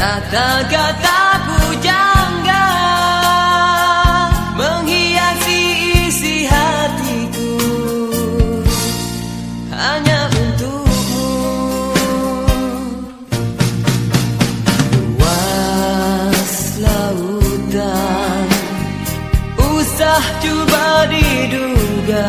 Kata-kata pujangga Menghiasi isi hatiku. Hanya untukmu. Luas lautan Usah coba diduga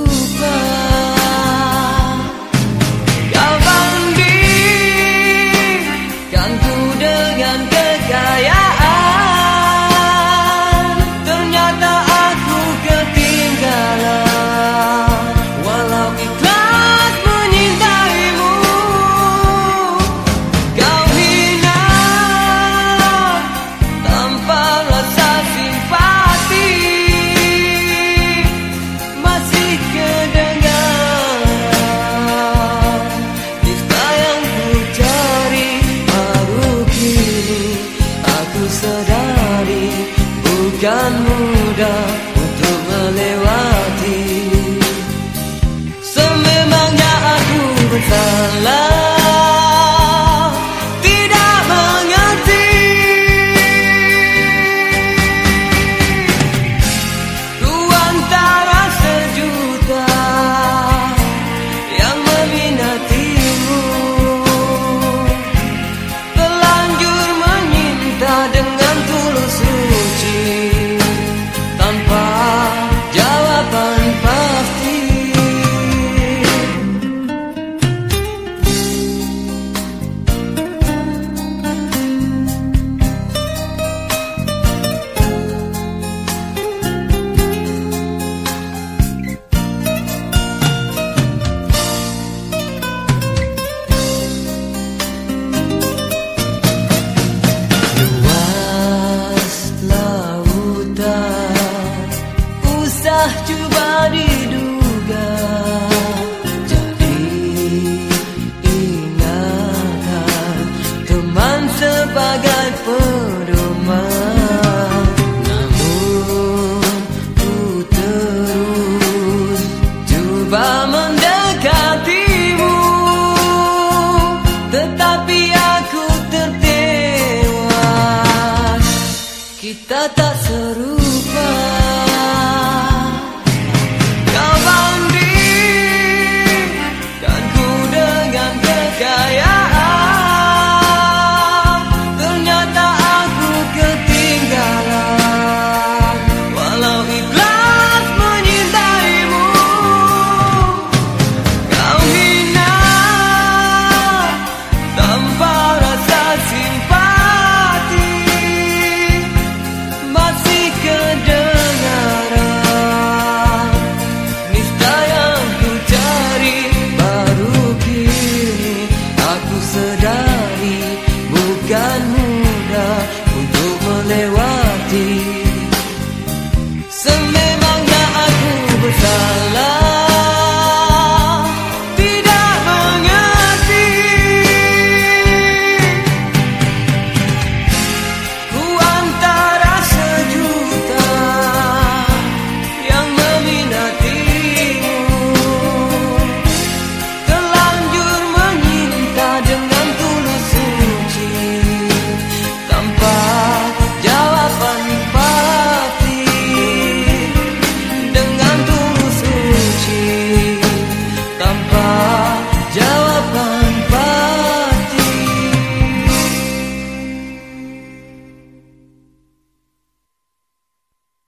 bukan mudah kita tak seru